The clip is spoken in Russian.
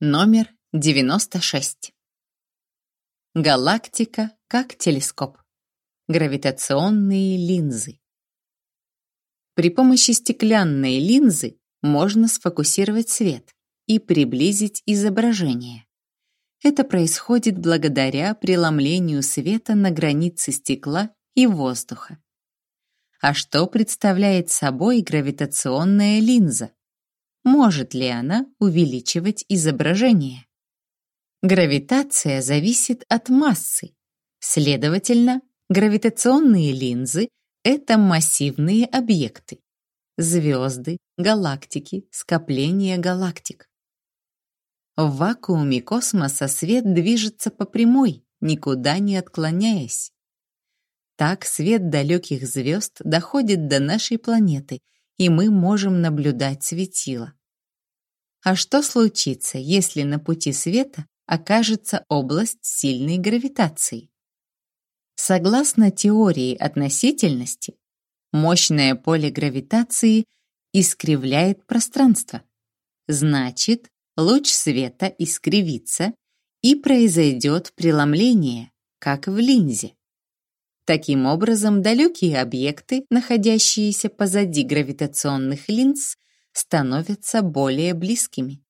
Номер 96. Галактика как телескоп. Гравитационные линзы. При помощи стеклянной линзы можно сфокусировать свет и приблизить изображение. Это происходит благодаря преломлению света на границе стекла и воздуха. А что представляет собой гравитационная линза? Может ли она увеличивать изображение. Гравитация зависит от массы. Следовательно, гравитационные линзы — это массивные объекты. Звезды, галактики, скопления галактик. В вакууме космоса свет движется по прямой, никуда не отклоняясь. Так свет далеких звезд доходит до нашей планеты, и мы можем наблюдать светило. А что случится, если на пути света окажется область сильной гравитации? Согласно теории относительности, мощное поле гравитации искривляет пространство. Значит, луч света искривится и произойдет преломление, как в линзе. Таким образом, далекие объекты, находящиеся позади гравитационных линз, становятся более близкими.